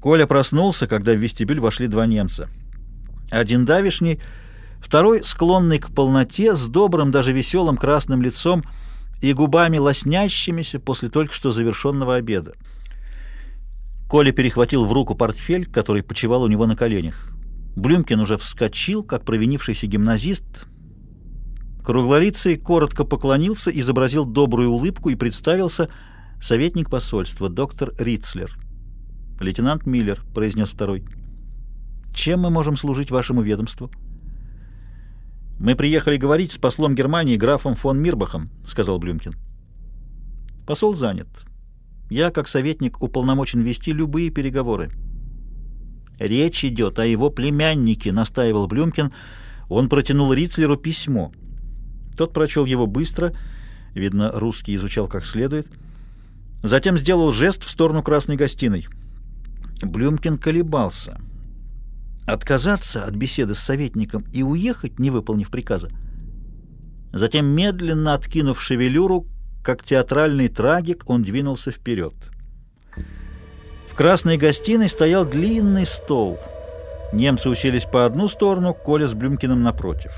Коля проснулся, когда в вестибюль вошли два немца. Один давишний, второй склонный к полноте, с добрым, даже веселым красным лицом и губами лоснящимися после только что завершенного обеда. Коля перехватил в руку портфель, который почивал у него на коленях. Блюмкин уже вскочил, как провинившийся гимназист. Круглолицый коротко поклонился, изобразил добрую улыбку и представился советник посольства, доктор Рицлер. «Лейтенант Миллер», — произнес второй. «Чем мы можем служить вашему ведомству?» «Мы приехали говорить с послом Германии графом фон Мирбахом», — сказал Блюмкин. «Посол занят. Я, как советник, уполномочен вести любые переговоры. Речь идет о его племяннике, настаивал Блюмкин. Он протянул Рицлеру письмо. Тот прочел его быстро, видно, русский изучал как следует. Затем сделал жест в сторону красной гостиной. Блюмкин колебался. Отказаться от беседы с советником и уехать, не выполнив приказа. Затем, медленно откинув шевелюру, как театральный трагик, он двинулся вперед. В красной гостиной стоял длинный стол. Немцы уселись по одну сторону, Коля с Блюмкиным напротив.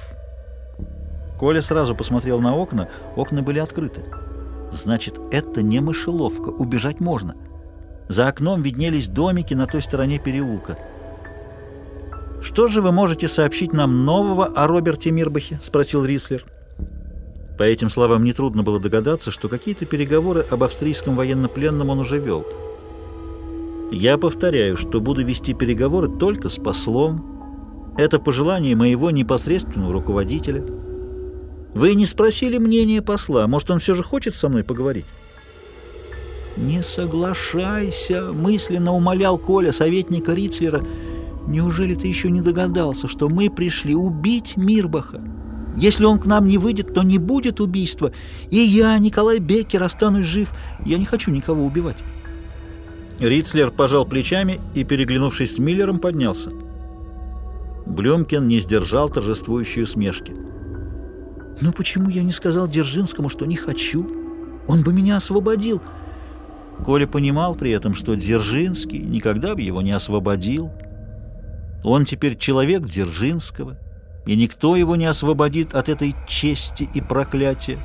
Коля сразу посмотрел на окна, окна были открыты. Значит, это не мышеловка, убежать можно. За окном виднелись домики на той стороне переулка. «Что же вы можете сообщить нам нового о Роберте Мирбахе?» — спросил Рислер. По этим словам нетрудно было догадаться, что какие-то переговоры об австрийском военнопленном он уже вел. «Я повторяю, что буду вести переговоры только с послом. Это пожелание моего непосредственного руководителя. Вы не спросили мнения посла, может, он все же хочет со мной поговорить?» «Не соглашайся», — мысленно умолял Коля, советника Рицлера. «Неужели ты еще не догадался, что мы пришли убить Мирбаха?» Если он к нам не выйдет, то не будет убийства. И я, Николай Беккер, останусь жив. Я не хочу никого убивать». Рицлер пожал плечами и, переглянувшись с Миллером, поднялся. Блюмкин не сдержал торжествующей усмешки. «Ну почему я не сказал Дзержинскому, что не хочу? Он бы меня освободил». Коля понимал при этом, что Дзержинский никогда бы его не освободил. Он теперь человек Дзержинского — и никто его не освободит от этой чести и проклятия.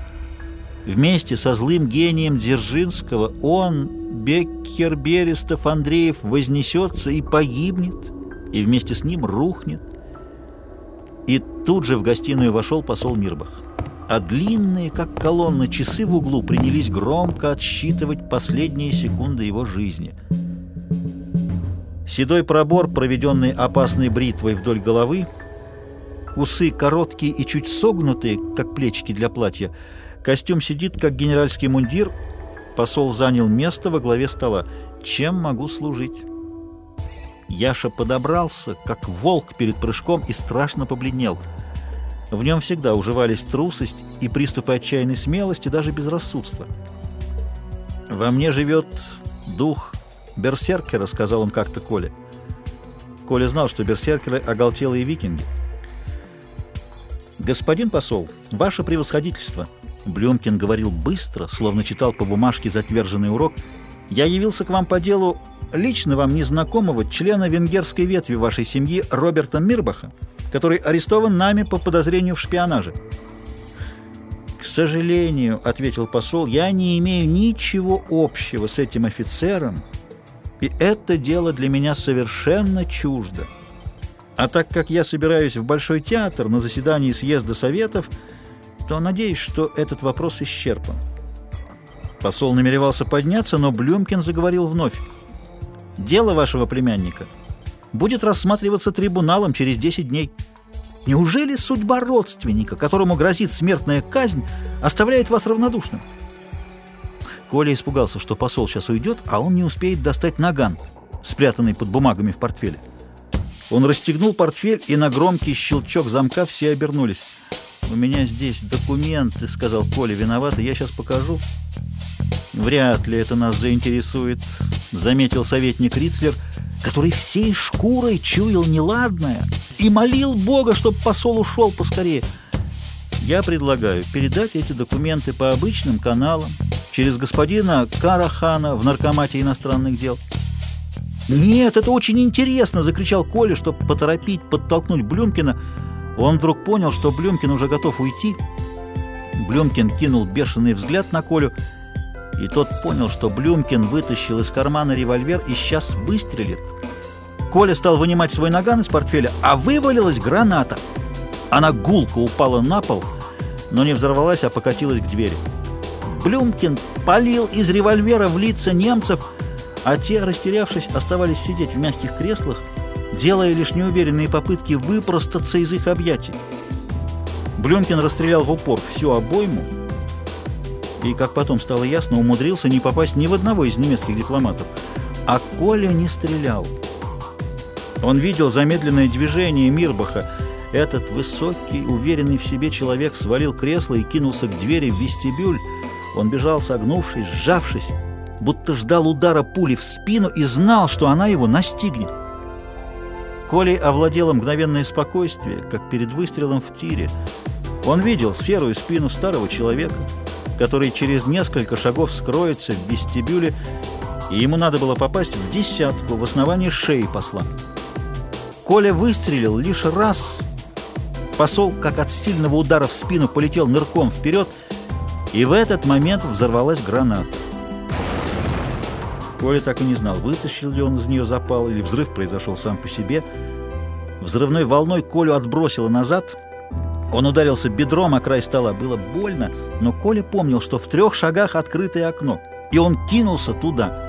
Вместе со злым гением Дзержинского он, Беккер, Берестов, Андреев, вознесется и погибнет, и вместе с ним рухнет. И тут же в гостиную вошел посол Мирбах. А длинные, как колонны, часы в углу принялись громко отсчитывать последние секунды его жизни. Седой пробор, проведенный опасной бритвой вдоль головы, Усы короткие и чуть согнутые, как плечики для платья. Костюм сидит, как генеральский мундир. Посол занял место во главе стола. Чем могу служить? Яша подобрался, как волк перед прыжком, и страшно побледнел. В нем всегда уживались трусость и приступы отчаянной смелости, даже безрассудства. «Во мне живет дух берсеркера», — сказал он как-то Коле. Коля знал, что берсеркеры — оголтелые викинги. «Господин посол, ваше превосходительство!» Блюмкин говорил быстро, словно читал по бумажке затверженный урок. «Я явился к вам по делу лично вам незнакомого члена венгерской ветви вашей семьи Роберта Мирбаха, который арестован нами по подозрению в шпионаже». «К сожалению», — ответил посол, — «я не имею ничего общего с этим офицером, и это дело для меня совершенно чуждо». А так как я собираюсь в Большой театр на заседании съезда Советов, то надеюсь, что этот вопрос исчерпан. Посол намеревался подняться, но Блюмкин заговорил вновь. «Дело вашего племянника будет рассматриваться трибуналом через 10 дней. Неужели судьба родственника, которому грозит смертная казнь, оставляет вас равнодушным?» Коля испугался, что посол сейчас уйдет, а он не успеет достать наган, спрятанный под бумагами в портфеле. Он расстегнул портфель, и на громкий щелчок замка все обернулись. «У меня здесь документы», — сказал Коля, виноватый, — «я сейчас покажу». «Вряд ли это нас заинтересует», — заметил советник Рицлер, который всей шкурой чуял неладное и молил Бога, чтобы посол ушел поскорее. «Я предлагаю передать эти документы по обычным каналам через господина Карахана в Наркомате иностранных дел». «Нет, это очень интересно!» — закричал Коля, чтобы поторопить, подтолкнуть Блюмкина. Он вдруг понял, что Блюмкин уже готов уйти. Блюмкин кинул бешеный взгляд на Колю, и тот понял, что Блюмкин вытащил из кармана револьвер и сейчас выстрелит. Коля стал вынимать свой наган из портфеля, а вывалилась граната. Она гулко упала на пол, но не взорвалась, а покатилась к двери. Блюмкин полил из револьвера в лица немцев, а те, растерявшись, оставались сидеть в мягких креслах, делая лишь неуверенные попытки выпростаться из их объятий. Блюмкин расстрелял в упор всю обойму и, как потом стало ясно, умудрился не попасть ни в одного из немецких дипломатов. А Коля не стрелял. Он видел замедленное движение Мирбаха. Этот высокий, уверенный в себе человек свалил кресло и кинулся к двери в вестибюль. Он бежал, согнувшись, сжавшись, будто ждал удара пули в спину и знал, что она его настигнет. Колей овладело мгновенное спокойствие, как перед выстрелом в тире. Он видел серую спину старого человека, который через несколько шагов скроется в вестибюле, и ему надо было попасть в десятку в основании шеи посла. Коля выстрелил лишь раз. Посол, как от сильного удара в спину, полетел нырком вперед, и в этот момент взорвалась граната. Коля так и не знал, вытащил ли он из нее запал, или взрыв произошел сам по себе. Взрывной волной Колю отбросило назад. Он ударился бедром о край стола. Было больно, но Коля помнил, что в трех шагах открытое окно, и он кинулся туда —